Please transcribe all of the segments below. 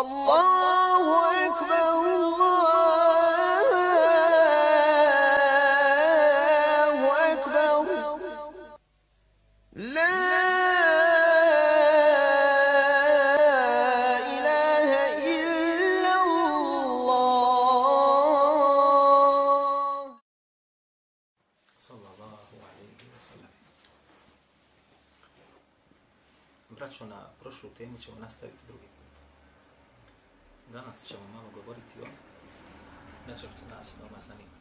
الله أكبر الله أكبر لا إله إلا الله sallallahu alaihi wa sallam. Braćo, na prošlu temu ćemo nastaviti drugi put. Danas ćemo malo govoriti o nečem što nas veoma zanima.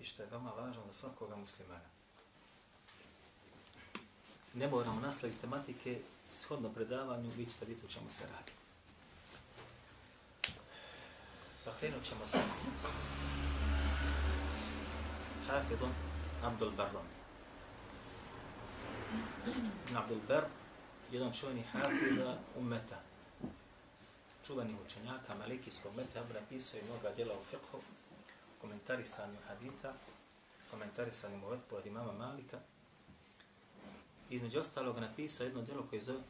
I što je veoma važno za svakoga muslimana. Ne moramo nastaviti tematike shodno predavanju, vi ćete vidjeti u čemu se radi. Pa krenut ćemo sa Hafidom Abdul Barron. Ibn Abdul Bar, jedan čuveni hafiza ummeta, čuvani učenjaka malikijskog methaba, napisao je mnoga djela u fiqhu, komentarisanju haditha, komentarisanju muvettu od imama Malika. Između ostalog napisao jedno djelo koje zove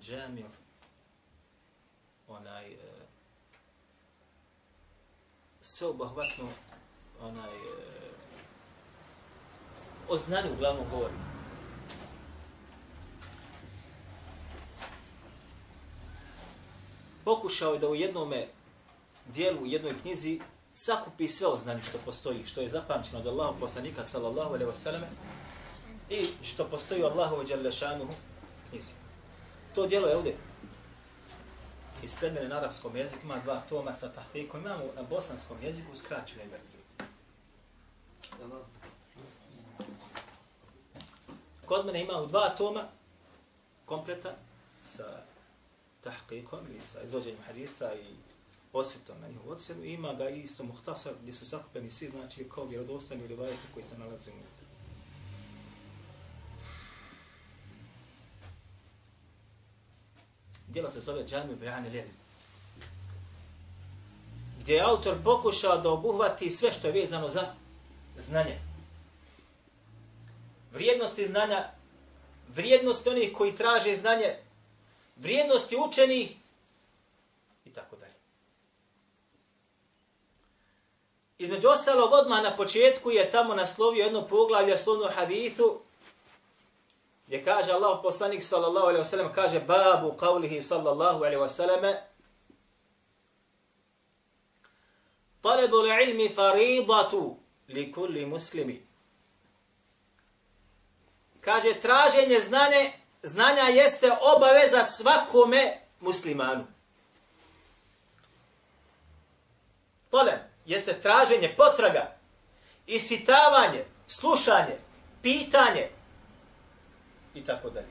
Džamio, onaj, e, sveobuhvatno, onaj, e, o znanju uglavnom govori. Pokušao je da u jednome dijelu, u jednoj knjizi, sakupi sve o znanju što postoji, što je zapamćeno od Allahog poslanika sallallahu alaihi wasallam i što postoji u Allahu ve knjizi. To dijelo je ovdje ispred mene na arapskom jeziku, ima dva toma sa tahtikom, imamo na bosanskom jeziku u skraćenoj verziji. Kod mene ima u dva toma kompleta sa tahqiqom ili sa izvođenjem haditha i osvetom na njihovu ocjenu. Ima ga isto muhtasar gdje su sakupeni svi znači kao vjerodostojni rivajete koji se nalaze unutra. Djelo se zove Džamiju Bejani Lerin. Gdje je autor pokušao da obuhvati sve što je vezano za znanje vrijednosti znanja, vrijednosti onih koji traže znanje, vrijednosti učenih i tako dalje. Između ostalog, odmah na početku je tamo naslovio jedno poglavlje slovnu hadithu, gdje kaže Allah poslanik sallallahu alaihi wasallam, kaže babu qavlihi sallallahu alaihi wasallam, طلب العلم فريضة لكل مسلم. muslimi kaže traženje znanje, znanja jeste obaveza svakome muslimanu. Tolem jeste traženje, potraga, iscitavanje, slušanje, pitanje i tako dalje.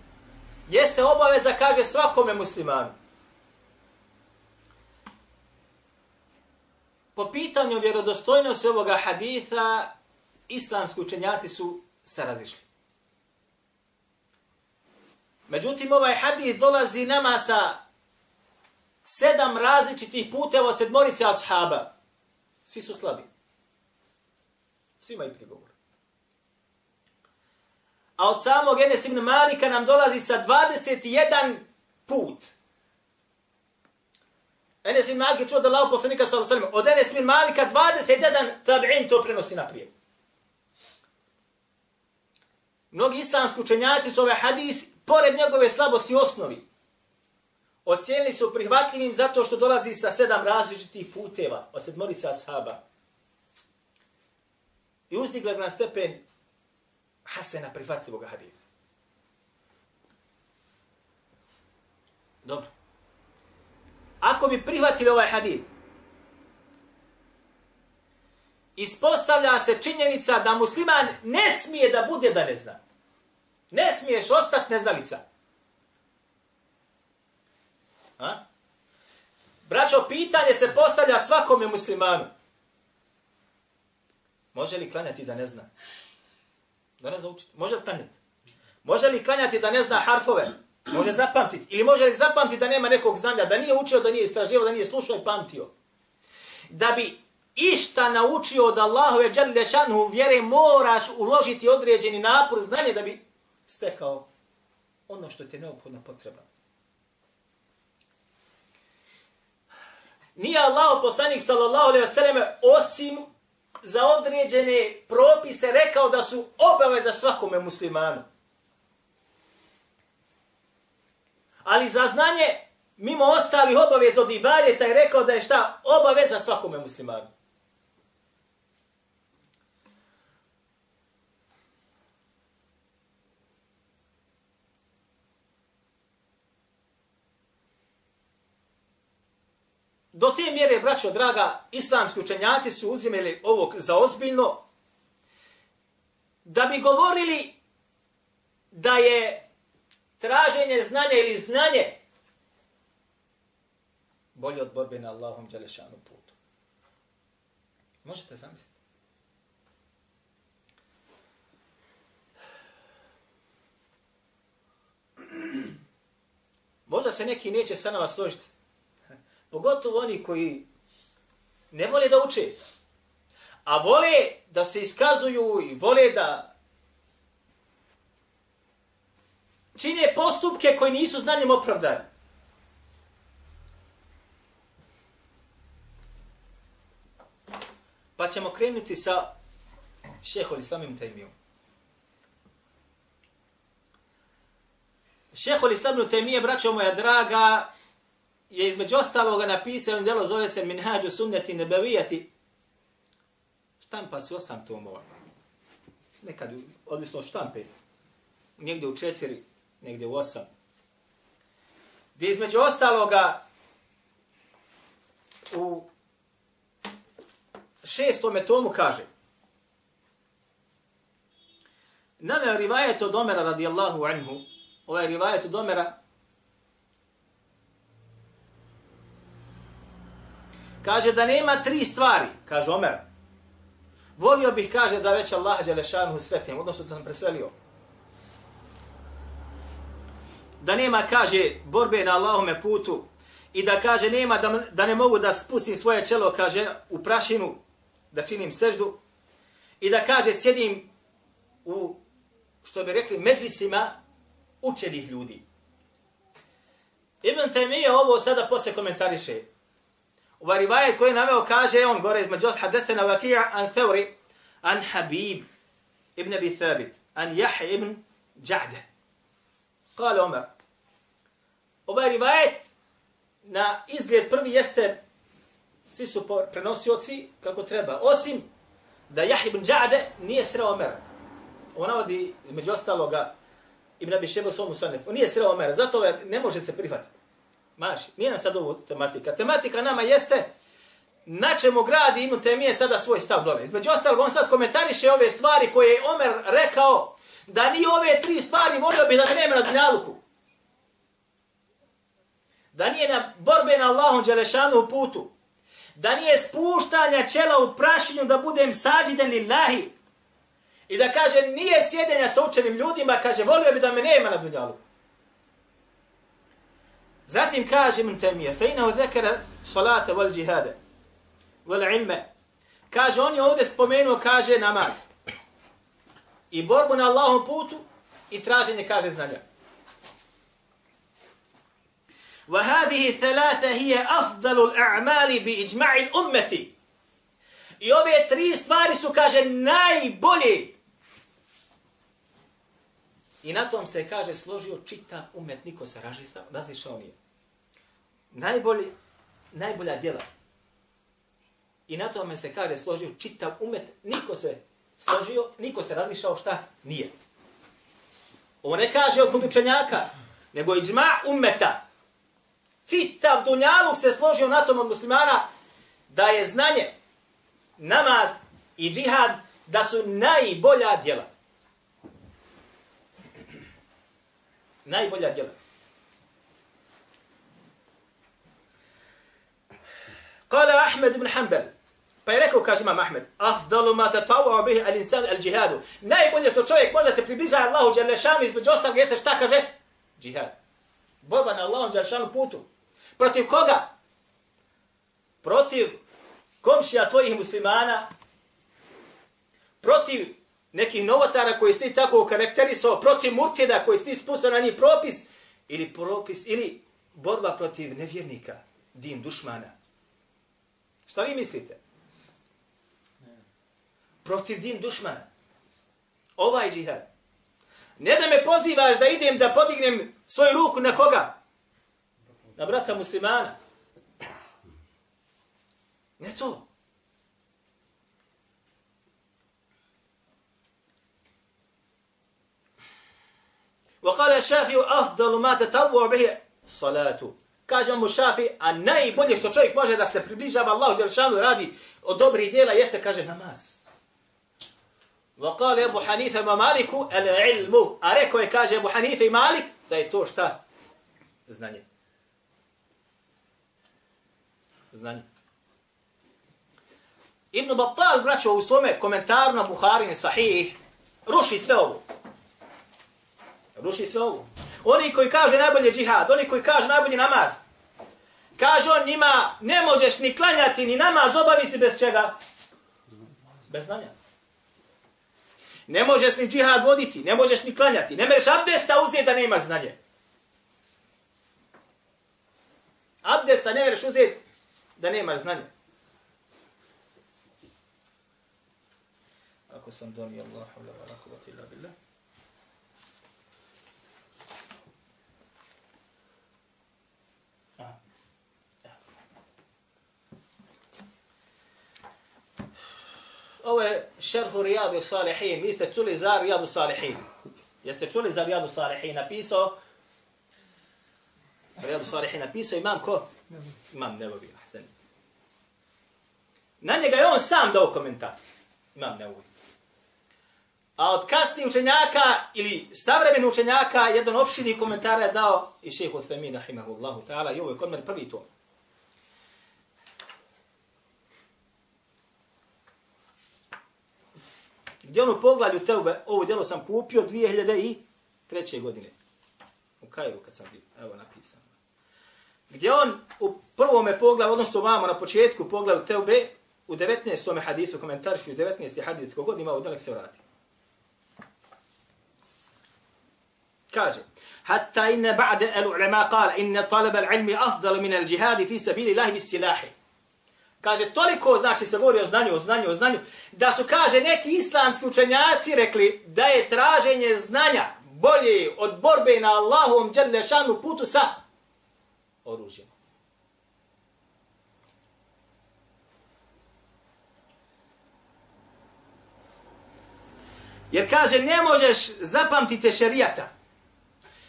Jeste obaveza, kaže, svakome muslimanu. Po pitanju vjerodostojnosti ovoga haditha, islamski učenjaci su se razišli. Međutim, ovaj hadith dolazi nama sa sedam različitih puteva od sedmorice ashaba. Svi su slabi. Svi imaju prigovor. A od samog Enes ibn Malika nam dolazi sa 21 put. Enes ibn Malik je čuo da lao poslanika sa Al-Salim. Od Enes ibn Malika 21 tabi'in to prenosi naprijed. Mnogi islamski učenjaci su ovaj hadith pored njegove slabosti osnovi, ocijenili su prihvatljivim zato što dolazi sa sedam različitih puteva od sedmorica ashaba. I uzdigla na stepen Hasena prihvatljivog hadita. Dobro. Ako bi prihvatili ovaj hadit, ispostavlja se činjenica da musliman ne smije da bude da ne zna. Ne smiješ ostati neznalica. A? Braćo, pitanje se postavlja svakome muslimanu. Može li klanjati da ne zna? Da ne zna. Može li klanjati? Može li klanjati da ne zna harfove? Može zapamtiti. Ili može li zapamtiti da nema nekog znanja, da nije učio, da nije istraživao, da nije slušao i pamtio. Da bi išta naučio od Allahove džalile šanhu vjere, moraš uložiti određeni napor znanje da bi stekao ono što ti je neophodna potreba. Nije Allah poslanik sallallahu alejhi ve selleme osim za određene propise rekao da su obaveza svakome muslimanu. Ali za znanje mimo ostalih obaveza od ibadeta je rekao da je šta obaveza svakome muslimanu. Do te mjere, braćo draga, islamski učenjaci su uzimali ovog za ozbiljno, da bi govorili da je traženje znanja ili znanje bolje od borbe na Allahom Đelešanu putu. Možete zamisliti? Možda se neki neće sa nama složiti, Pogotovo oni koji ne vole da uče, a vole da se iskazuju i vole da čine postupke koji nisu znanjem opravdani. Pa ćemo krenuti sa šehol islamim tajmijom. Šehol islamim tajmije, braćo moja draga, je između ostaloga napisao jedno djelo, zove se Minhađu sunneti nebevijati. Štampa si osam tomova. Nekad, odvisno od štampe. Negdje u četiri, negdje u osam. Gdje između ostaloga u šestome tomu kaže Naveo rivajet od Omera radijallahu anhu, ovaj rivajet od Omera Kaže da nema tri stvari, kaže Omer. Volio bih, kaže, da već Allah Đelešanu sretim, odnosno da sam preselio. Da nema, kaže, borbe na Allahome putu i da kaže, nema da, da ne mogu da spustim svoje čelo, kaže, u prašinu, da činim seždu i da kaže, sjedim u, što bi rekli, medlisima učenih ljudi. Ibn Taymiye ovo sada posle komentariše. Ovaj rivajet koji je naveo kaže, e, on gore između os hadesena vakija an Thawri, an Habib ibn Abi Thabit, an Jahe ibn Ja'de. Kale Omer, ovaj rivajet na izgled prvi jeste, svi su prenosioci kako treba, osim da Jahe ibn Ja'de nije sreo Omer. On navodi, među ostaloga, Ibn Abi Šebu svom usanefu. On nije sreo Omer, zato ne može se prihvatiti. Maš, nije nam sad ovo tematika. Tematika nama jeste na čemu gradi Ibn Temije sada svoj stav dole. Između ostalog, on sad komentariše ove stvari koje je Omer rekao da ni ove tri stvari volio bi da ga nema na dunjaluku. Da nije na borbe na Allahom Đelešanu u putu. Da nije spuštanja čela u prašinju da budem sađiden lillahi. I da kaže nije sjedenja sa učenim ljudima, kaže volio bi da me nema na dunjaluku. Zatim kaže Ibn Temije, fe inahu zekara salata wal džihada, wal ilme. Kaže, on je ovdje spomenuo, kaže, namaz. I borbu na Allahom putu i traženje, kaže, znanja. وهذه ثلاثة هي أفضل الأعمال بإجماع الأمة. I ove tri stvari su, kaže, najbolje. I na tom se, kaže, složio čitav umet, niko se razišao nije najbolji, najbolja djela. I na tome se kaže složio čitav umet, niko se složio, niko se razlišao šta nije. Ovo ne kaže oko učenjaka, nego i džma umeta. Čitav dunjaluk se složio na tom od muslimana da je znanje, namaz i džihad da su najbolja djela. Najbolja djela. Kale Ahmed ibn Hanbel. Pa je rekao, kaže imam Ahmed, afdalu ma tatavao bih al insan al džihadu. Najbolje što čovjek može se približa Allahu Đalešanu između ostalog jeste šta kaže? Džihad. Borba na Allahu Đalešanu putu. Protiv koga? Protiv komšija tvojih muslimana, protiv nekih novotara koji ste tako karakterisao, protiv murtida koji ste spustao na njih propis, ili propis, ili borba protiv nevjernika, din dušmana Šta vi mislite? Protiv din dušmana. Ovaj džihad. Ne da me pozivaš da idem da podignem svoju ruku na koga? Na brata muslimana. Ne to. وقال الشافعي أفضل ما تتوع به الصلاة kaže mu šafi, a najbolje što čovjek može da se približava Allahu Đelšanu radi od dobrih dijela jeste, kaže, namaz. Wa kale Ebu Hanife ma Maliku el ilmu. A rekao je, kaže Ebu Hanife i Malik, da je to šta? Znanje. Znanje. Ibn Battal, braćo, u svome komentaru na Buharini sahih, ruši sve ovo. Ruši sve ovo. Oni koji kaže najbolje džihad, oni koji kaže najbolji namaz, kaže on njima, ne možeš ni klanjati, ni namaz, obavi si bez čega? Bez znanja. Ne možeš ni džihad voditi, ne možeš ni klanjati, ne mereš abdesta uzeti da ne imaš znanje. Abdesta ne mereš uzeti da ne imaš znanje. Ako sam donio Allah, Allah, Allah, Ovo je šerhu Rijadu Salihin. Vi ste čuli za Rijadu Salihin. Jeste čuli za Rijadu Salihin? Napisao Rijadu Salihin napisao imam ko? Imam Nevovi. Ahsen. Na njega je on sam dao komentar. Imam Nevovi. A od kasnih učenjaka ili savremenih učenjaka jedan opšini komentar je dao i šeho Uthemina, rahimahullahu ta'ala, i ovo je kod mene prvi tom. Gdje on poglavlju Teube, ovo djelo sam kupio 2003. godine. U Kairu kad sam bio, evo napisano. Gdje on u prvome poglavlju, odnosno vamo na početku poglavlju Teube, u 19. hadisu, komentaršu u 19. hadis, kogod ima od se vrati. Kaže, hatta inne ba'de el ulema kala, inne talaba al ilmi afdalu min al džihadi fi sabili lahi bis silahi. Kaže, toliko znači se govori o znanju, o znanju, o znanju, da su, kaže, neki islamski učenjaci rekli da je traženje znanja bolje od borbe na Allahom dželešanu putu sa oružjem. Jer kaže, ne možeš zapamtiti šerijata,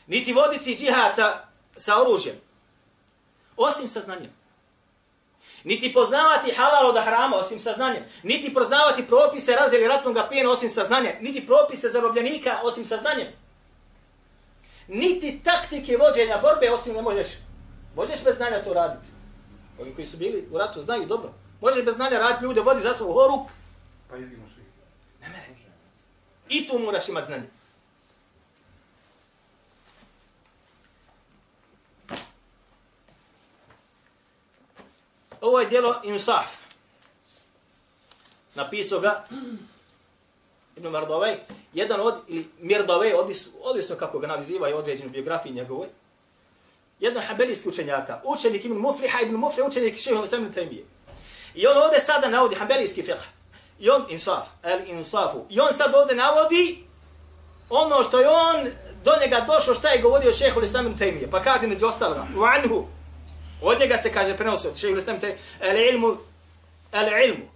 niti voditi džihad sa, sa oružjem, osim sa znanjem. Niti poznavati halal od hrama osim saznanjem. Niti poznavati propise razdjeli ratnog pijena osim saznanjem. Niti propise zarobljenika osim saznanjem. Niti taktike vođenja borbe osim ne možeš. Možeš bez znanja to raditi. Ovi koji su bili u ratu znaju dobro. Možeš bez znanja raditi ljude, vodi za svoj horuk. Pa jedimo svi. Ne mene. I tu moraš imati znanje. Ovo je dijelo Insaf. Napisao ga Ibn Mardovej, jedan od, ili Mirdovej, odvisno kako ga nazivaju određenu biografiju njegovoj, jedan hambelijski učenjaka, učenik Ibn Mufliha, Ibn Mufliha, učenik Šehu Lasem Tajmije. I on ovdje sada navodi hambelijski fiqh. I on, insaf, el insafu. I on sad ovdje navodi ono što je on do njega došao, šta je govorio Šehu Lasem Tajmije. Pa kaže među ostaloga, u anhu, Od njega se kaže prenosi od šejhul islam te al ilmu al ilmu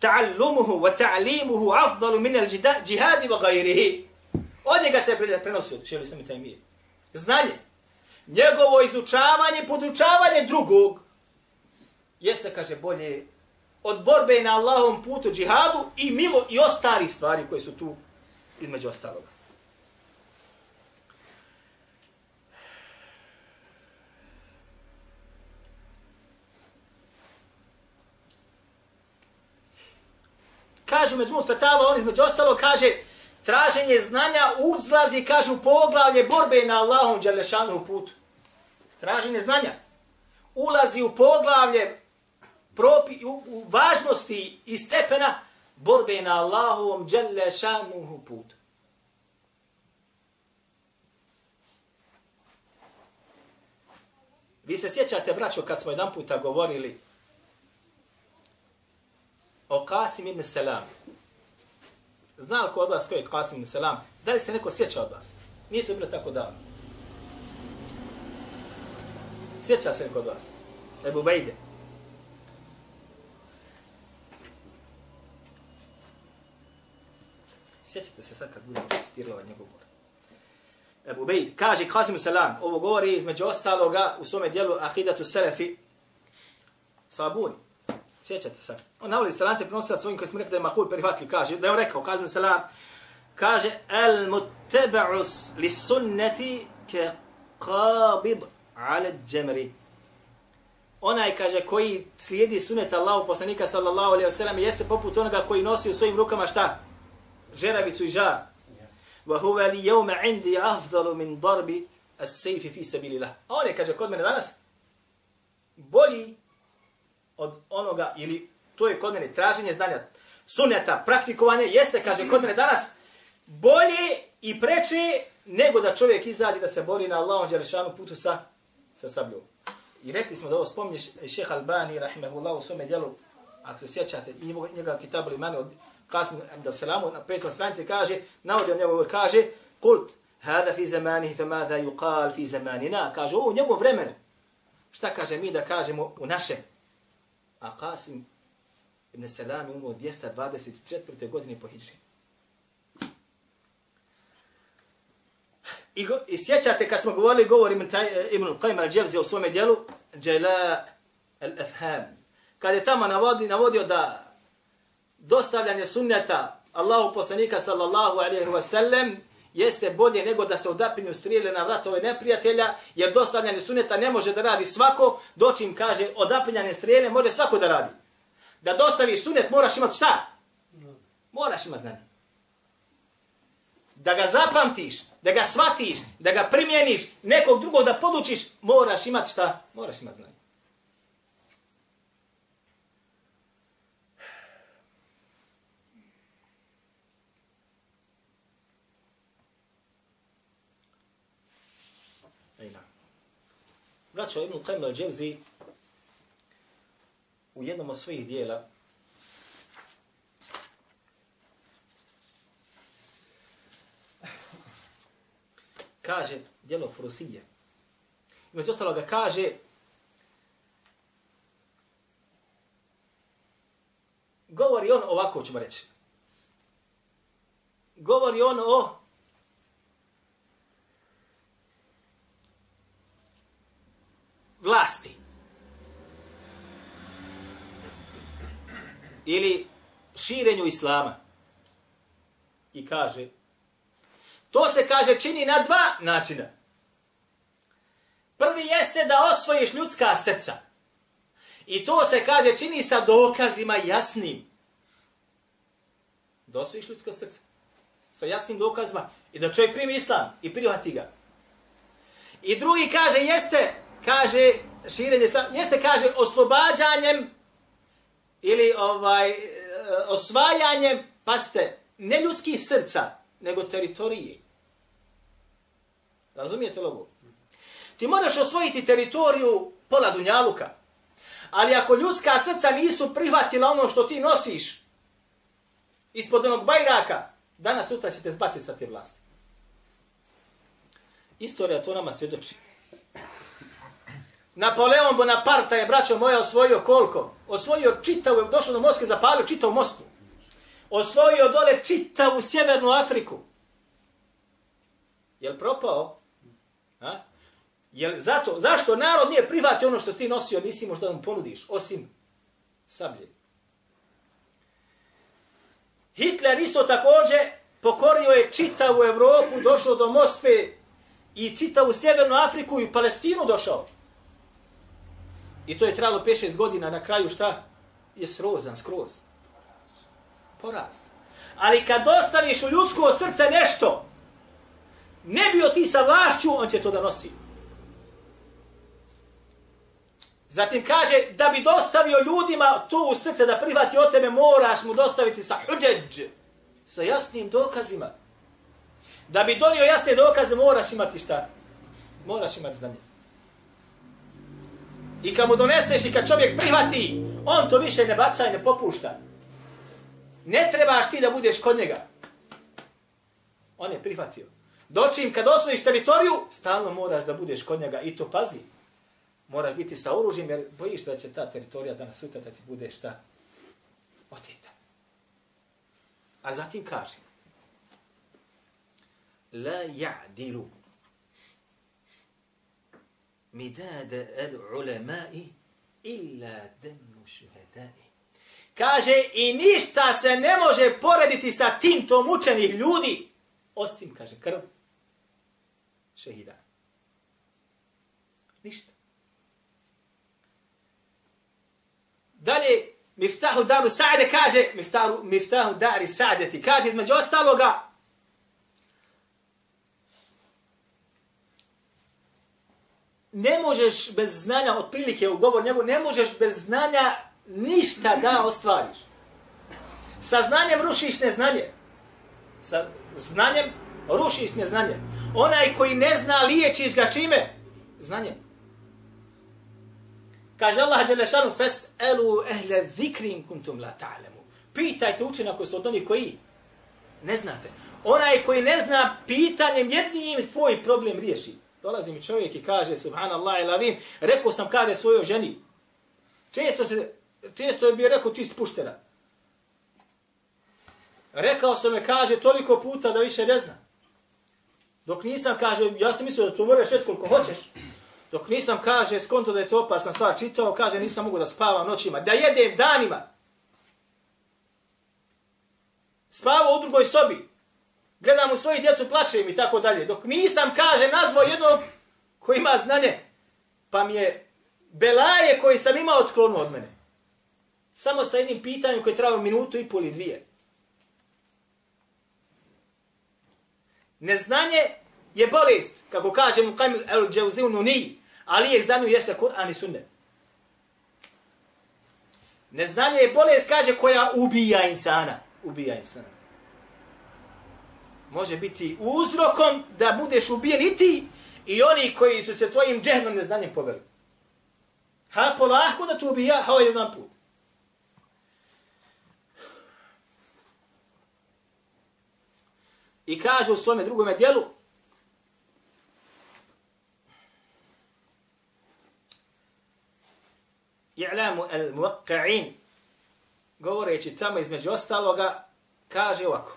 ta'allumuhu wa ta'limuhu afdalu min al jihadi wa ghayrihi. Od njega se prenosi od šehu te tajmije. Znanje. Njegovo izučavanje, podučavanje drugog jeste, kaže, bolje od borbe na Allahom putu džihadu i mimo i ostali stvari koje su tu između ostaloga. Kažu među fetava, on između ostalo kaže, traženje znanja uzlazi, kaže, u poglavlje borbe na Allahom Đalešanu putu. Traženje znanja ulazi u poglavlje propi, u, u važnosti i stepena borbe na Allahovom Đalešanu putu. Vi se sjećate, braćo, kad smo jedan puta govorili o Qasim ibn Salam. Zna li ko od vas ko je Qasim ibn Salam? Da li se neko sjeća od vas? Nije to bilo tako davno. Sjeća se neko od vas? Ebu Bejde. Sjećate se sad kad budemo citirali ovaj njegov govor. Ebu Bejde kaže Qasim Salam, ovo govori između ostaloga u svome dijelu Akidatu Selefi Sabuni. Sjećate se. On navodi se lance prenosila svojim koji smo rekli da je makul prihvatili. Kaže, da je on rekao, kaže mi se lam. Kaže, el mutebaus li sunneti ke qabid ale džemri. Onaj, kaže, koji slijedi sunnet Allahu poslanika sallallahu alaihi wa sallam, jeste poput onoga koji nosi u svojim rukama šta? Žeravicu i žar. Wa huwa li yawma indi afdalu min darbi as-sayf fi sabilillah. Oni kaže kod mene danas bolji od onoga, ili to je kod mene traženje znanja, suneta, praktikovanje, jeste, kaže, kod mene danas bolje i preče nego da čovjek izađe da se bori na Allahom Đelešanu putu sa, sa sabljom. I rekli smo da ovo spominje šeha Albani, rahimahullah, u svome djelu, ako se sjećate, i njega kitabu imani od Kasim ibn na petom stranici kaže, navodi on njegov kaže, kult, hada fi zamanihi fe mada yuqal fi zamanina, kaže, u njegovom vremenu. Šta kaže mi da kažemo u našem? A Qasim ibn Salam umro 224. godine po Hidžri. I, go, I sjećate kad smo govorili govor Ibn, taj, eh, Ibn Qajm al-đevzi u svome dijelu, Jela al-Afham. Kad je tamo navodi, navodio da dostavljanje sunneta Allahu poslanika sallallahu alaihi wa sallam jeste bolje nego da se odapinju strijele na vratove neprijatelja, jer dostavljanje suneta ne može da radi svako, dočim kaže odapinjanje strijele može svako da radi. Da dostavi sunet moraš imati šta? Moraš imati znanje. Da ga zapamtiš, da ga shvatiš, da ga primjeniš, nekog drugog da podučiš, moraš imati šta? Moraš imati znanje. Braćo Ibn Qajm al-Jawzi u jednom od svojih dijela kaže djelo Furusije. Među ostaloga kaže govori on ovako ćemo reći. Govori on o vlasti. Ili širenju islama. I kaže, to se kaže čini na dva načina. Prvi jeste da osvojiš ljudska srca. I to se kaže čini sa dokazima jasnim. Da osvojiš ljudska srca. Sa jasnim dokazima. I da čovjek primi islam i prihvati ga. I drugi kaže jeste kaže širenje islama, jeste kaže oslobađanjem ili ovaj eh, osvajanjem, paste, ne ljudskih srca, nego teritorije. Razumijete li ovo? Ti moraš osvojiti teritoriju pola Dunjaluka, ali ako ljudska srca nisu prihvatila ono što ti nosiš ispod onog bajraka, danas sutra ćete zbaciti sa te vlasti. Istorija to nama svjedoči. Napoleon Bonaparte je, braćo moje, osvojio koliko? Osvojio čitavu, došao do Moskve, zapalio čitavu Moskvu. Osvojio dole čitavu Sjevernu Afriku. Jel propao? A? Jel zato, zašto narod nije prihvatio ono što ti nosio, nisi mu što da mu ponudiš, osim sablje. Hitler isto također pokorio je čitavu Evropu, došao do Moskve i čitavu Sjevernu Afriku i Palestinu došao. I to je trajalo 5-6 godina, na kraju šta? Je srozan, skroz. Poraz. Ali kad dostaviš u ljudsko srce nešto, ne bio ti sa vlašću, on će to da nosi. Zatim kaže, da bi dostavio ljudima to u srce da prihvati od tebe, moraš mu dostaviti sa huđeđ, sa jasnim dokazima. Da bi donio jasne dokaze, moraš imati šta? Moraš imati znanje. I kad mu doneseš i kad čovjek prihvati, on to više ne baca i ne popušta. Ne trebaš ti da budeš kod njega. On je prihvatio. Dočim kad osvojiš teritoriju, stalno moraš da budeš kod njega i to pazi. Moraš biti sa oružjem jer bojiš da će ta teritorija danas sutra da ti bude šta? Oteta. A zatim kaže La ja'dilu midada al-ulamai illa danu šuhedai. Kaže, i ništa se ne može porediti sa tim tom učenih ljudi, osim, kaže, krv šehida. Ništa. Dalje, Miftahu Daru Sa'de kaže, Miftahu, Miftahu Dari Sa'de ti kaže, između ostaloga, ne možeš bez znanja, otprilike u govor njegov, ne možeš bez znanja ništa da ostvariš. Sa znanjem rušiš neznanje. Sa znanjem rušiš neznanje. Onaj koji ne zna, liječiš ga čime? Znanjem. Kaže Allah Đelešanu, fes elu ehle zikrim kuntum la ta'lemu. Pitajte učena koji su od onih koji ne znate. Onaj koji ne zna, pitanjem jednim tvoj problem riješi. Dolazi mi čovjek i kaže, subhanallah ilavim, rekao sam kada svojoj ženi. Često, se, često je bio rekao, ti spuštera. Rekao sam me, kaže, toliko puta da više ne zna. Dok nisam, kaže, ja sam mislio da tu moraš reći koliko hoćeš. Dok nisam, kaže, skonto da je to opasna stvar, čitao, kaže, nisam mogu da spavam noćima, da jedem danima. Spavao u drugoj sobi gledam u svoju djecu, plačem i tako dalje. Dok nisam, kaže, nazvao jednog koji ima znanje, pa mi je belaje koji sam imao otklonu od mene. Samo sa jednim pitanjem koje traju minutu i pol i dvije. Neznanje je bolest, kako kaže mu Kamil el Džauzil Nuni, ali je znanju jeste Kur'an i Sunnet. Neznanje je bolest, kaže, koja ubija insana. Ubija insana može biti uzrokom da budeš ubijen i ti i oni koji su se tvojim džehnom neznanjem poveli. Ha polako da tu ubija, ha ovaj jedan put. I kaže u svome drugome dijelu, i'lamu al-muwaqqa'in govoreći tamo između ostaloga kaže ovako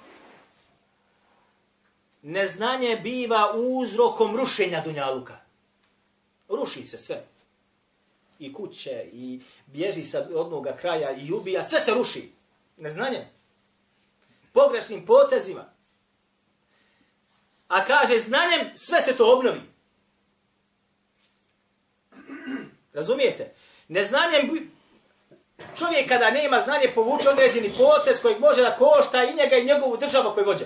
neznanje biva uzrokom rušenja Dunjaluka. Ruši se sve. I kuće, i bježi sa odnog kraja, i ubija, sve se ruši. Neznanje. Pogrešnim potezima. A kaže, znanjem sve se to obnovi. Razumijete? Neznanjem čovjek kada nema znanje povuče određeni potez kojeg može da košta i njega i njegovu državu koju vođe.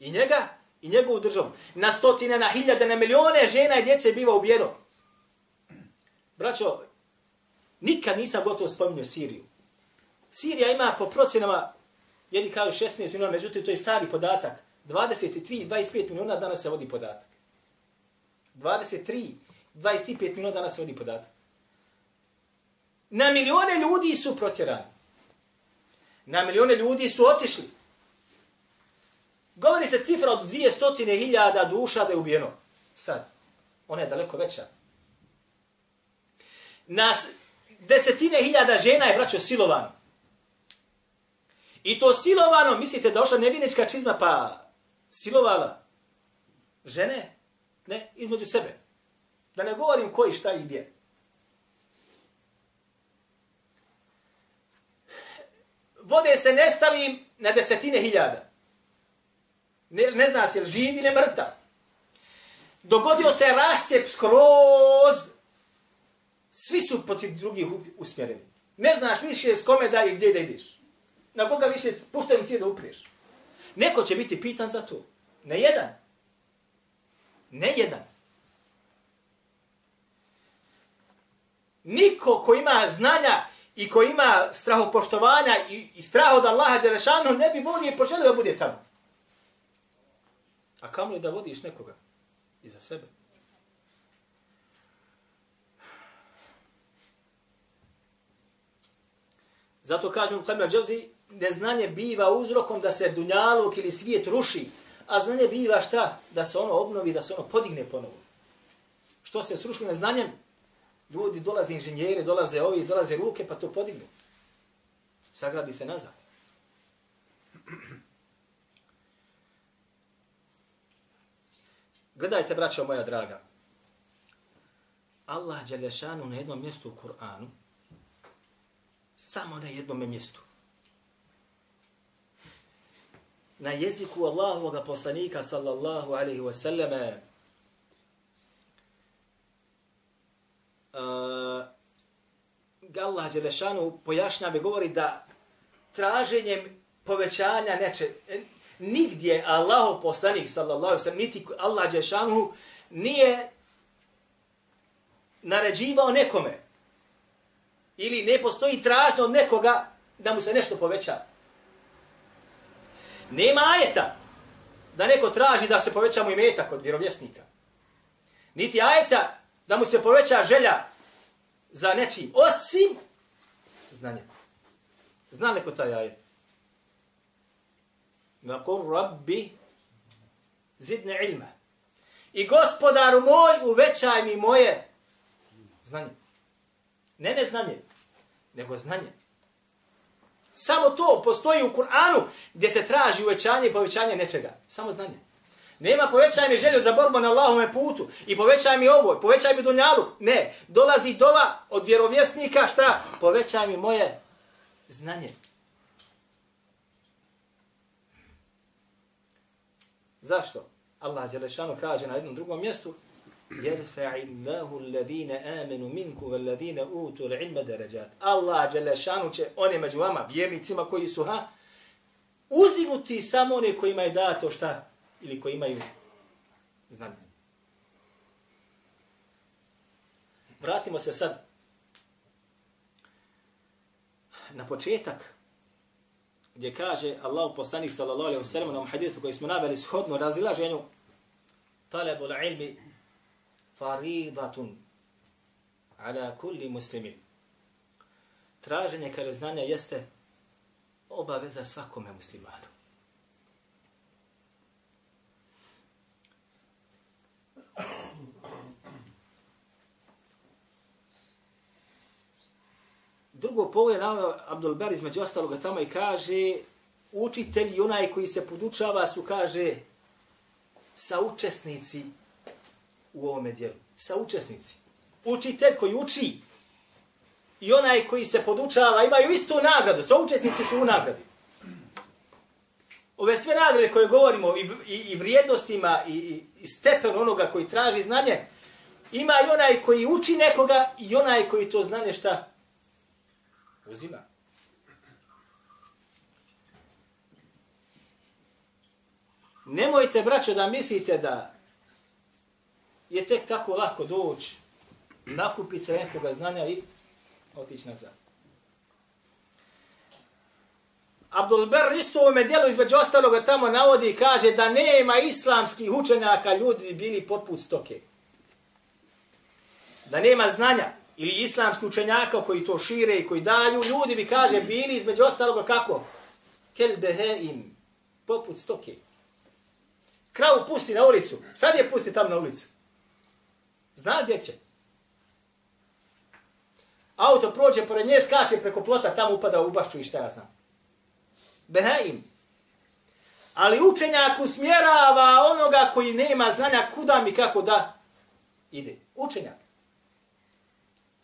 I njega, i njegovu državu. Na stotine, na hiljade, na milione žena i djece biva ubijeno. Braćo, nikad nisam gotovo spominio Siriju. Sirija ima po procjenama, jedni kao 16 miliona, međutim to je stari podatak. 23, 25 miliona danas se vodi podatak. 23, 25 miliona danas se vodi podatak. Na milione ljudi su protjerani. Na milione ljudi su otišli. Govori se cifra od 200.000 duša da je ubijeno. Sad. Ona je daleko veća. Nas desetine hiljada žena je, braćo, silovano. I to silovano, mislite, došla nevinička čizma pa silovala žene? Ne, između sebe. Da ne govorim koji šta i gdje. Vode se nestali na desetine hiljada. Ne, ne zna se li živ ili mrtav. Dogodio se rasjep skroz. Svi su protiv drugih usmjereni. Ne znaš više s kome da i gdje da ideš. Na koga više puštajem mi da upriješ. Neko će biti pitan za to. Ne jedan. Ne jedan. Niko ko ima znanja i ko ima strahopoštovanja i, i strah od Allaha Đelešanu ne bi volio i poželio da bude tamo. A kamo li da vodiš nekoga iza sebe? Zato kažem Klemel Džavzi, neznanje biva uzrokom da se dunjaluk ili svijet ruši, a znanje biva šta? Da se ono obnovi, da se ono podigne ponovo. Što se srušilo neznanjem? Ljudi dolaze inženjeri, dolaze ovi, dolaze ruke, pa to podignu. Sagradi se nazad. Gledajte, braćo moja draga. Allah Đelešanu na jednom mjestu u Kur'anu, samo na jednom mjestu, na jeziku Allahovog poslanika sallallahu alaihi wa sallame, uh, Allah Đelešanu pojašnjava i govori da traženjem povećanja neče, nigdje Allahov poslanik sallallahu alaihi sallam, niti Allah Đešanuhu, nije naređivao nekome ili ne postoji tražnja od nekoga da mu se nešto poveća. Nema ajeta da neko traži da se poveća mu imetak od vjerovjesnika. Niti ajeta da mu se poveća želja za nečim, osim znanje. Zna neko taj ajet? Vakor rabbi zidne ilma. I gospodaru moj, uvećaj mi moje znanje. Ne ne znanje, nego znanje. Samo to postoji u Kur'anu gdje se traži uvećanje i povećanje nečega. Samo znanje. Nema povećaj mi želju za borbu na Allahome putu i povećaj mi ovo, povećaj mi dunjalu. Ne, dolazi dova od vjerovjesnika, šta? Povećaj mi moje znanje. Zašto? Allah Đelešanu kaže na jednom drugom mjestu يرفع الله الذين آمنوا منكم والذين أوتوا العلم درجات الله جل شانه će one među vama vjernicima koji su ha uzdignuti samo one koji imaju dato šta ili koji imaju znanje. Vratimo se sad na početak gdje kaže Allahu poslanik sallallahu alejhi ve sellem na hadithu koji smo naveli shodno razilaženju talabul ilmi faridatun ala kulli muslimin. Traženje kare znanja jeste obaveza svakome muslimanu. Drugo pogled na ono, Abdul Bar između ostaloga tamo i kaže učitelj i onaj koji se podučava su kaže saučesnici u ovome dijelu. Saučesnici. Učitelj koji uči i onaj koji se podučava imaju istu nagradu. Saučesnici su u nagradi. Ove sve nagrade koje govorimo i, i, i vrijednostima i, i, i stepen onoga koji traži znanje, ima i onaj koji uči nekoga i onaj koji to znanje šta uzima. Nemojte, braćo, da mislite da je tek tako lako doći, nakupiti se nekoga znanja i otići nazad. Abdul Ber isto u ovome dijelu između ostaloga tamo navodi i kaže da nema islamskih učenjaka ljudi bili poput stoke. Da nema znanja ili islamski učenjaka koji to šire i koji daju, ljudi bi kaže bili između ostaloga kako? Kel beheim, poput stoke. Kravu pusti na ulicu, sad je pusti tamo na ulicu. Zna gdje će. Auto prođe pored nje, skače preko plota, tamo upada u bašću i šta ja znam. Behaim. Ali učenjak usmjerava onoga koji nema znanja kuda mi kako da ide. Učenjak.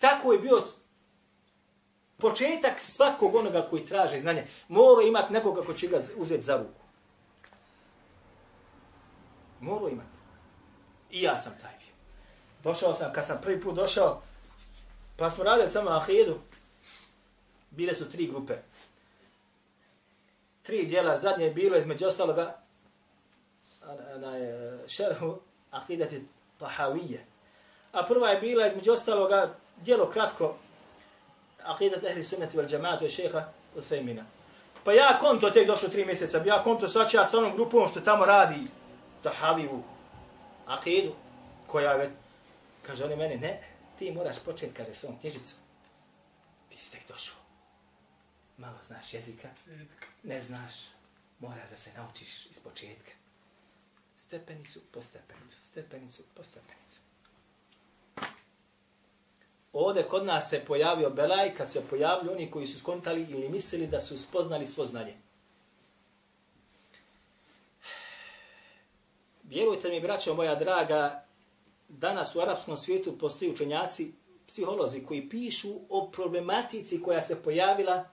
Tako je bio početak svakog onoga koji traže znanje. Mora imati nekoga ko će ga uzeti za ruku. Mora imati. I ja sam taj bio. došao sam, kad sam prvi put došao, pa smo radili samo ahijedu, bile su tri grupe. Tri dijela, zadnje je bilo između ostaloga na e, šerhu ahidati tahavije. A prva je bila između ostaloga dijelo kratko ahidat ehli sunnati vel džamaatu i šeha Uthejmina. Pa ja konto tek došao tri mjeseca, ja konto sad ja sa onom grupom što tamo radi tahaviju akidu, koja je Kaže oni meni, ne, ti moraš početi, kaže, svom knjižicu. Ti si tek došao. Malo znaš jezika, ne znaš, moraš da se naučiš iz početka. Stepenicu po stepenicu, stepenicu po stepenicu. Ovdje kod nas se pojavio Belaj kad se pojavili oni koji su skontali ili mislili da su spoznali svo znanje. Vjerujte mi, braćo moja draga, danas u arapskom svijetu postoji učenjaci, psiholozi koji pišu o problematici koja se pojavila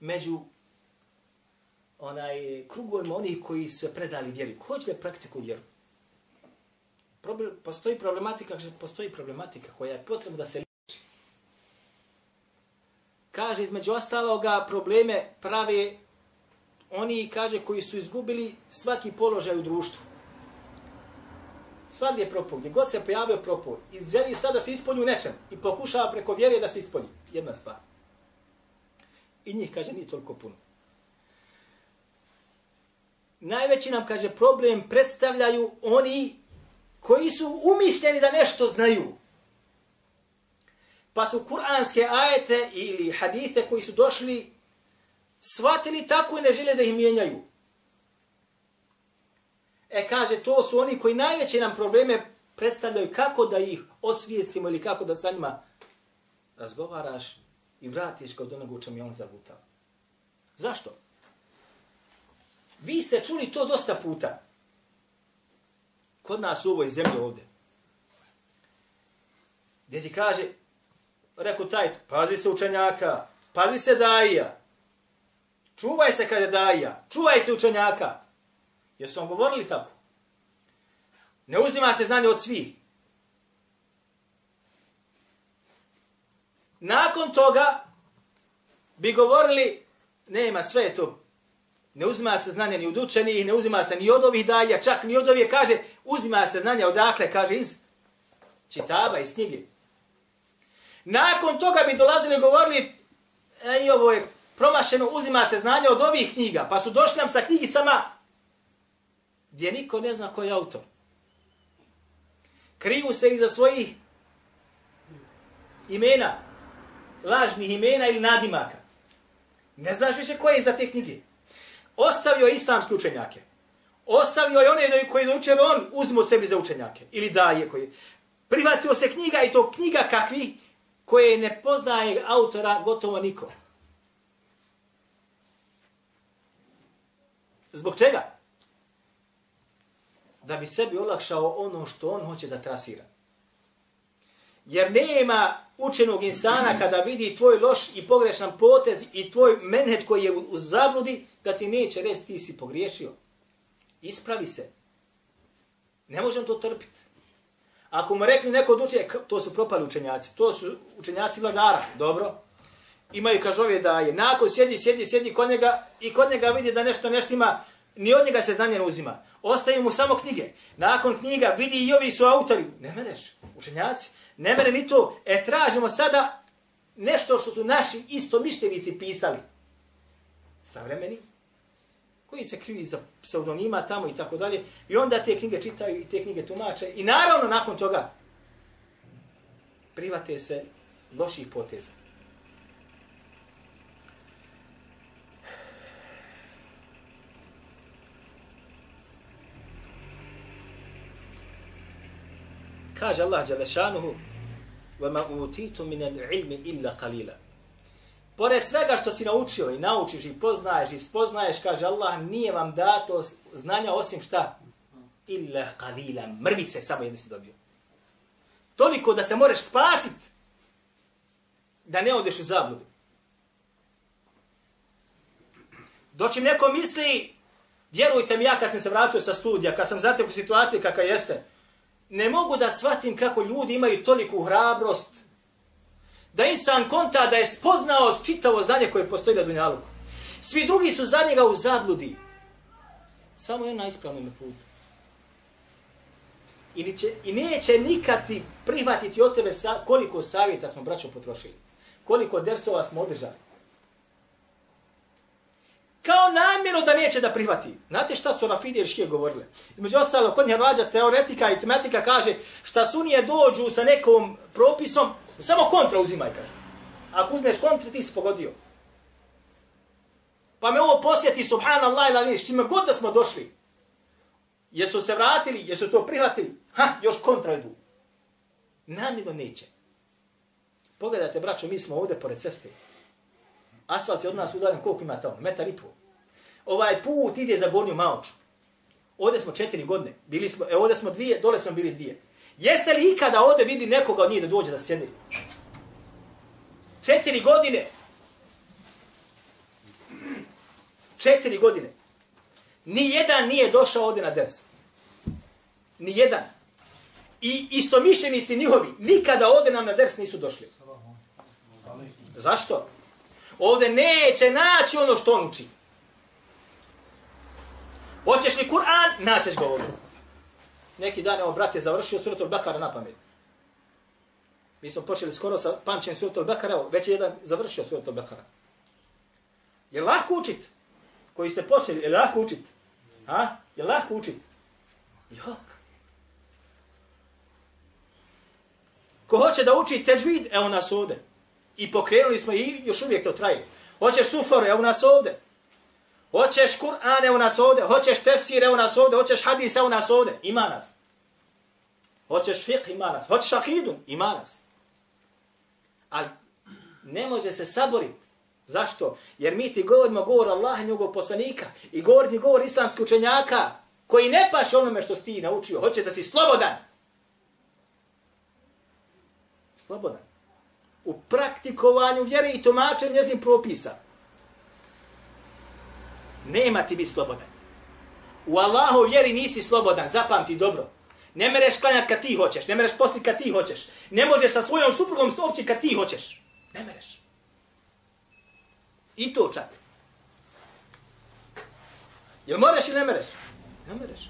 među onaj krugovima onih koji su predali vjeru. Ko hoće da praktiku vjeru? Problem, postoji problematika, postoji problematika koja je potrebna da se. Kaže, između ostaloga, probleme prave oni, kaže, koji su izgubili svaki položaj u društvu. Svagdje je propog, gdje god se pojavio propog i želi sada da se ispolji u nečem i pokušava preko vjere da se ispolji. Jedna stvar. I njih, kaže, nije toliko puno. Najveći nam, kaže, problem predstavljaju oni koji su umišljeni da nešto znaju. Pa su kuranske ajete ili hadite koji su došli shvatili tako i ne žele da ih mijenjaju. E kaže, to su oni koji najveće nam probleme predstavljaju kako da ih osvijestimo ili kako da sa njima razgovaraš i vratiš kod onoga u čem je on zagutao. Zašto? Vi ste čuli to dosta puta. Kod nas u ovoj zemlji ovdje. Gdje ti kaže, rekao taj, pazi se učenjaka, pazi se daija. Čuvaj se kada daija, čuvaj se učenjaka. Jesu vam govorili tako? Ne uzima se znanje od svih. Nakon toga bi govorili, nema sve to. Ne uzima se znanje ni od učenih, ne uzima se ni od ovih dalja, čak ni od ovih, kaže, uzima se znanje odakle, kaže, iz čitaba, iz knjige. Nakon toga bi dolazili i govorili, ej, ovo je promašeno, uzima se znanje od ovih knjiga, pa su došli nam sa knjigicama gdje niko ne zna ko je autor. Kriju se iza svojih imena, lažnih imena ili nadimaka. Ne znaš više ko je iza te knjige. Ostavio je islamske učenjake. Ostavio je one koji je učer on uzmo sebi za učenjake. Ili daje koji. Prihvatio se knjiga i to knjiga kakvi koje ne poznaje autora gotovo niko. Zbog čega? da bi sebi olakšao ono što on hoće da trasira. Jer nema učenog insana kada vidi tvoj loš i pogrešan potez i tvoj menheđ koji je u, zabludi, da ti neće reći ti si pogriješio. Ispravi se. Ne možem to trpiti. Ako mu rekli neko od učenjaka, to su propali učenjaci, to su učenjaci vladara, dobro. Imaju kažove da je nakon sjedi, sjedi, sjedi kod njega i kod njega vidi da nešto nešto ima, Ni od njega se znanje ne uzima. Ostaje mu samo knjige. Nakon knjiga vidi i ovi su autori. Ne meneš, učenjaci. Ne mene ni to. E tražimo sada nešto što su naši isto mišljenici pisali. Savremeni Koji se kriju iza pseudonima tamo i tako dalje. I onda te knjige čitaju i te knjige tumače. I naravno nakon toga private se loših poteza. Kaže Allah Đalešanuhu وَمَا أُوتِيتُ مِنَ الْعِلْمِ إِلَّا قَلِيلًا Pored svega što si naučio i naučiš i poznaješ i spoznaješ, kaže Allah, nije vam dato znanja osim šta? Illa qalila, mrvice, samo jedni si dobio. Toliko da se možeš spasit, da ne odeš u zabludu. Doći neko misli, vjerujte mi ja kad sam se vratio sa studija, kad sam zatekao u situaciji kakva jeste, ne mogu da shvatim kako ljudi imaju toliku hrabrost da insan konta da je spoznao čitavo znanje koje postoji na Dunjaluku. Svi drugi su za njega u zabludi. Samo je na ispravnom putu. I, neće, I neće nikad ti prihvatiti od tebe sa, koliko savjeta smo braćo potrošili. Koliko dersova smo održali kao namjeru da neće da prihvati. Znate šta su Rafidi i Šije govorile? Između ostalo, kod njih rađa teoretika i tematika kaže šta sunije dođu sa nekom propisom, samo kontra uzimaj, kaže. Ako uzmeš kontra, ti si pogodio. Pa me ovo posjeti, subhanallah, ila ne, s čime god da smo došli. Jesu se vratili, jesu to prihvatili? Ha, još kontra idu. Namjerno neće. Pogledajte, braćo, mi smo ovdje pored ceste. Asfalt je od nas udaljen, koliko ima tamo? Metar i pol. Ovaj put ide za gornju maoču. Ovdje smo četiri godine. Bili smo, e, ovdje smo dvije, dole smo bili dvije. Jeste li ikada ovdje vidi nekoga od njih da dođe da sjedi? Četiri godine. Četiri godine. Ni jedan nije došao ovdje na ders. Ni jedan. I istomišljenici njihovi nikada ovdje nam na ders nisu došli. Zašto? Ovdje neće naći ono što on uči. Hoćeš li Kur'an? Naćeš ga ovdje. Neki dan, evo, brat je završio suratul Bekara na pamet. Mi smo počeli skoro sa pamćenjem suratul Bekara, evo, već je jedan završio suratul Bekara. Je lahko učit? Koji ste počeli, je lahko učit? Ha? Je lahko učit? Jok. Ko hoće da uči teđvid, evo nas ovde. I pokrenuli smo i još uvijek to traje. Hoćeš sufor, evo nas ovde. Hoćeš Kur'an, evo nas ovde. Hoćeš tefsir, evo nas ovde. Hoćeš hadis, evo nas ovde. Ima nas. Hoćeš fiqh, ima nas. Hoćeš akidu, ima nas. Ali ne može se saboriti. Zašto? Jer mi ti govorimo govor Allaha i njegovog poslanika i govor ti govor islamskog učenjaka koji ne paše onome što si ti naučio. Hoće da si slobodan. Slobodan. U praktikovanju vjere i tumačenju njezin propisa. Nema ti biti slobodan. U Allahu vjeri nisi slobodan, zapamti dobro. Ne mereš klanjati kad ti hoćeš, ne mereš postiti kad ti hoćeš. Ne možeš sa svojom suprugom se opći kad ti hoćeš. Ne mereš. I to čak. Jel moraš ili ne mereš? Ne mereš.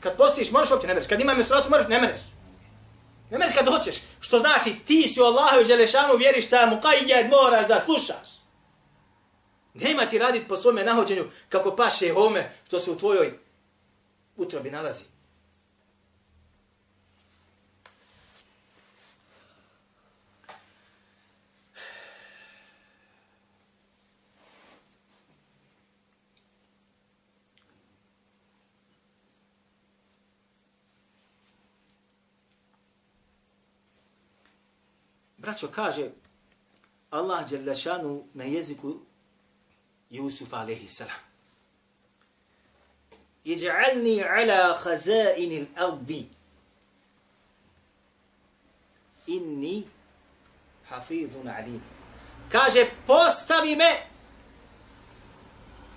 Kad postiš, možeš uopće ne mereš. Kad ima menstruaciju, možeš, ne mereš. Ne mereš kad hoćeš. Što znači, ti si u Allahu i Želešanu vjeriš šta mu kaj jed moraš da slušaš. Nema ti radit po svome nahođenju kako paše home što se u tvojoj utrobi nalazi. Braćo kaže Allah Đelešanu na jeziku Jusuf alaihi salam. Iđ'alni ala khazaini l'ardi. Inni hafidhun alim. Kaže, postavi me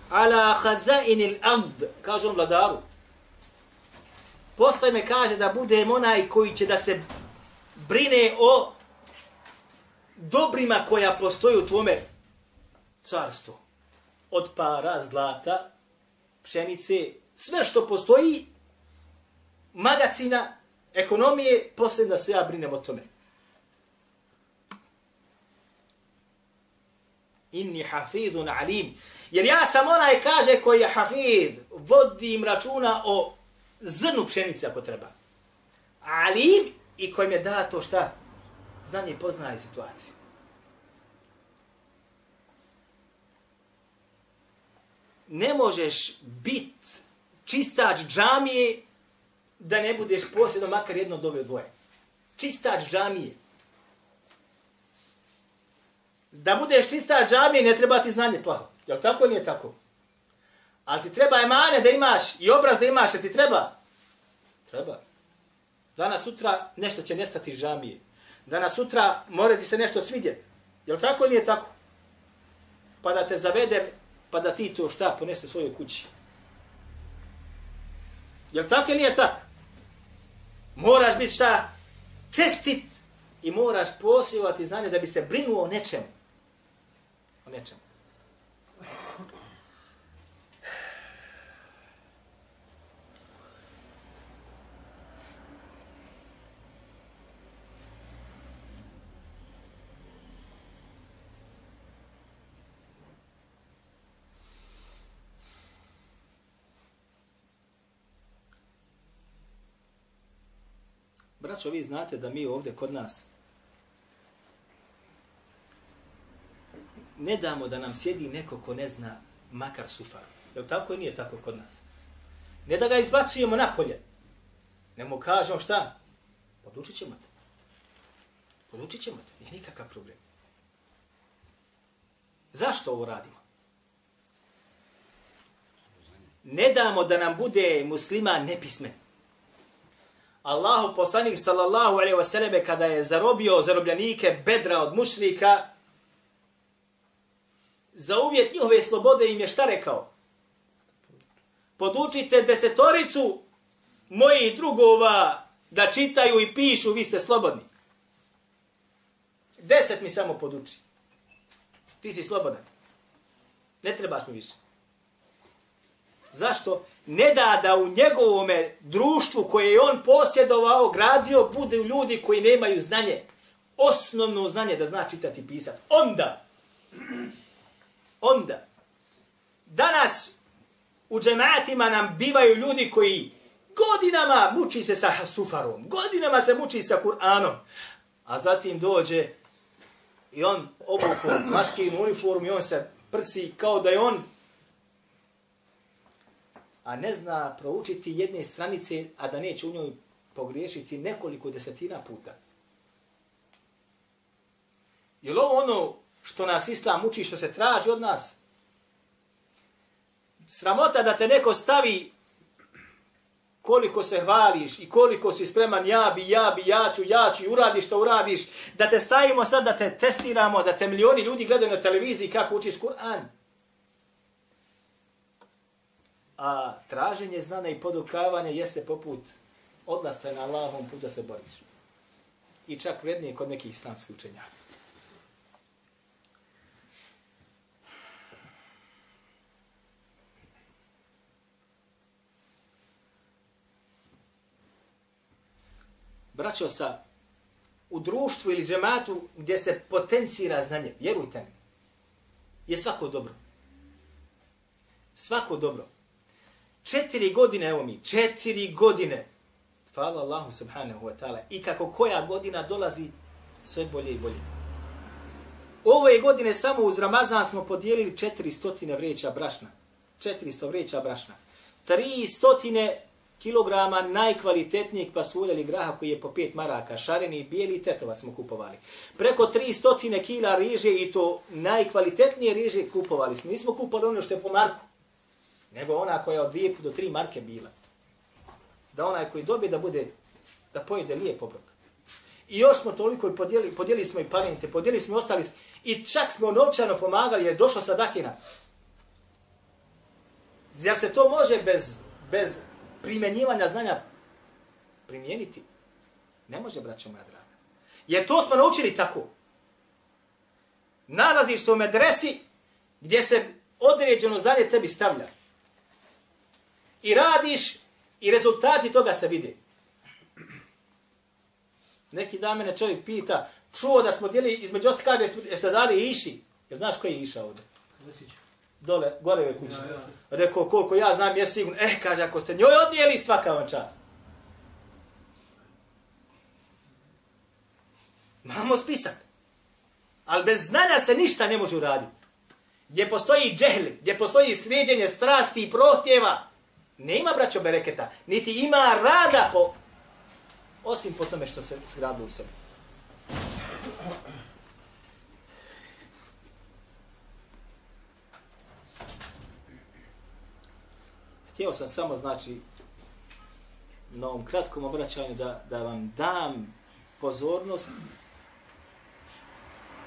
ala khazaini l'ard. Kaže on vladaru. Postavi me, kaže, da budem onaj koji će da se brine o dobrima koja postoji u tvome carstvu. Od para, zlata, pšenice, sve što postoji, magacina, ekonomije, posljedno da se ja brinem o tome. Inni hafidun alim. Jer ja sam onaj kaže koji je hafid, vodim računa o zrnu pšenice ako treba. Alim i kojim je dato šta? znanje poznaje situaciju. Ne možeš bit čistač džamije da ne budeš posjedom makar jedno dove dvoje. Čistač džamije. Da budeš čistač džamije ne treba ti znanje plaho. Jel tako nije tako? Ali ti treba emane da imaš i obraz da imaš, jer ti treba? Treba. Danas, sutra nešto će nestati iz džamije Danas sutra mora ti se nešto svidjeti. Je li tako ili nije tako? Pa da te zavedem, pa da ti to šta ponese svojoj kući. Jel li tako ili je tako? Moraš biti šta? Čestit i moraš posjevati znanje da bi se brinuo o nečemu. O nečemu. Braćo, vi znate da mi ovdje kod nas ne damo da nam sjedi neko ko ne zna makar sufar. Jel tako i nije tako kod nas? Ne da ga izbacujemo napolje. Ne mu kažemo šta? Podučit ćemo te. Podučit ćemo te. Nije nikakav problem. Zašto ovo radimo? Ne damo da nam bude muslima nepismen. Allahu poslanik sallallahu alejhi ve selleme kada je zarobio zarobljenike bedra od mušrika za uvjet njihove slobode im je šta rekao? Podučite desetoricu mojih drugova da čitaju i pišu, vi ste slobodni. Deset mi samo poduči. Ti si slobodan. Ne trebaš mi više. Zašto? Ne da da u njegovome društvu koje je on posjedovao, gradio, bude ljudi koji nemaju znanje. Osnovno znanje da zna čitati i pisati. Onda, onda, danas u džematima nam bivaju ljudi koji godinama muči se sa sufarom, godinama se muči sa Kur'anom, a zatim dođe i on obuku maskinu uniformu i on se prsi kao da je on a ne zna proučiti jedne stranice, a da neće u njoj pogriješiti nekoliko desetina puta. Je li ovo ono što nas Islam uči, što se traži od nas? Sramota da te neko stavi koliko se hvališ i koliko si spreman, ja bi, ja bi, ja ću, ja ću, uradiš što uradiš, da te stavimo sad, da te testiramo, da te milioni ljudi gledaju na televiziji kako učiš Kur'an. A traženje znanja i podukavanje jeste poput odlasta na Allahom put da se boriš. I čak vrednije kod nekih islamskih učenjaka. Braćo sa u društvu ili džematu gdje se potencira znanje, vjerujte mi, je svako dobro. Svako dobro. Četiri godine, evo mi, četiri godine. Hvala Allahu subhanahu wa ta'ala. I kako koja godina dolazi, sve bolje i bolje. Ove godine samo uz Ramazan smo podijelili 400 vreća brašna. 400 vreća brašna. 300 kilograma najkvalitetnijeg pasulja ili graha koji je po 5 maraka, šareni, bijeli i tetova smo kupovali. Preko 300 kila riže i to najkvalitetnije riže kupovali smo. Nismo kupovali ono što je po marku nego ona koja od dvije do tri marke bila. Da onaj koji dobije da bude, da pojede lijep obrok. I još smo toliko i podijeli, podijeli smo i palijente, podijeli smo i ostali, i čak smo novčano pomagali jer je došlo sadakina. Zar se to može bez, bez primjenjivanja znanja primijeniti? Ne može, braćo moja draga. Jer to smo naučili tako. Nalaziš se u medresi gdje se određeno znanje tebi stavlja i radiš i rezultati toga se vide. Neki dan mene čovjek pita, čuo da smo dijeli, između osti kaže, jeste dali iši? Jer znaš koji je iša ovdje? Dole, gore je kući. Ja, ja. Rekao, koliko ja znam, je sigurno. Eh, kaže, ako ste njoj odnijeli, svaka vam čast. Imamo spisak. Ali bez znanja se ništa ne može uraditi. Gdje postoji džehli, gdje postoji sređenje strasti i protjeva, Ne ima braćo bereketa, niti ima rada po, osim po tome što se zgradu u sebi. Htio sam samo, znači, na ovom kratkom obraćanju da, da vam dam pozornost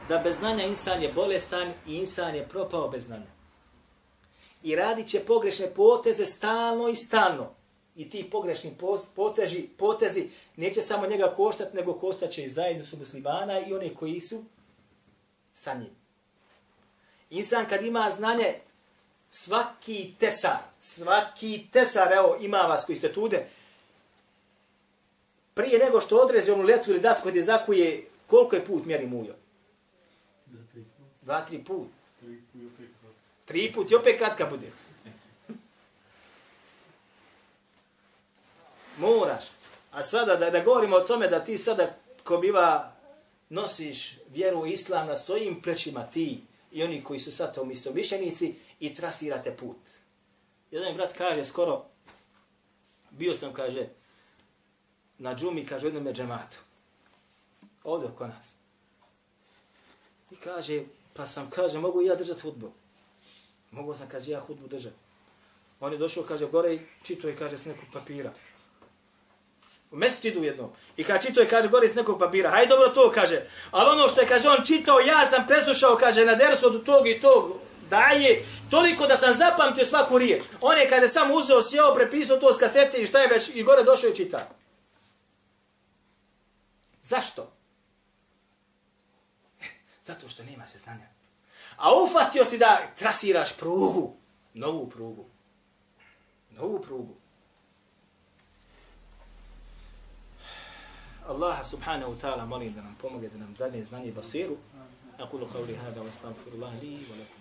da bez znanja insan je bolestan i insan je propao bez znanja i radit će pogrešne poteze stalno i stalno. I ti pogrešni poteži, potezi neće samo njega koštati, nego koštaće i zajedno su muslimana i one koji su sa njim. Insan kad ima znanje, svaki tesar, svaki tesar, evo ima vas koji ste tude, prije nego što odreze onu letu ili dasku gdje zakuje, koliko je put mjeri muljo? Dva, tri put. Tri put i opet kratka bude. Moraš. A sada da, da govorimo o tome da ti sada ko biva nosiš vjeru islam na svojim plećima ti i oni koji su sad to misto mišljenici i trasirate put. Jedan mi brat kaže skoro, bio sam, kaže, na džumi, kaže, u jednom džematu. Ovdje oko nas. I kaže, pa sam, kaže, mogu i ja držati hudbu. Mogu sam, kaže, ja hudbu držati. On je došao, kaže, gore i čito je, kaže, s nekog papira. U mesčidu jednom. I kad čito je, kaže, gore s nekog papira. Hajde dobro to, kaže. Ali ono što je, kaže, on čitao, ja sam preslušao, kaže, na dersu od tog i tog daje, toliko da sam zapamtio svaku riječ. On je, kaže, sam uzeo, sjeo, prepisao to s kasete i šta je već, i gore došao i čita. Zašto? Zato što nema se znanja. A ufatio si da trasiraš prugu, novu prugu. Novu prugu. Allah subhanahu wa ta'ala molim da nam pomogne da nam dane znanje basiru. أقول قولي هذا واستغفر الله لي ولكم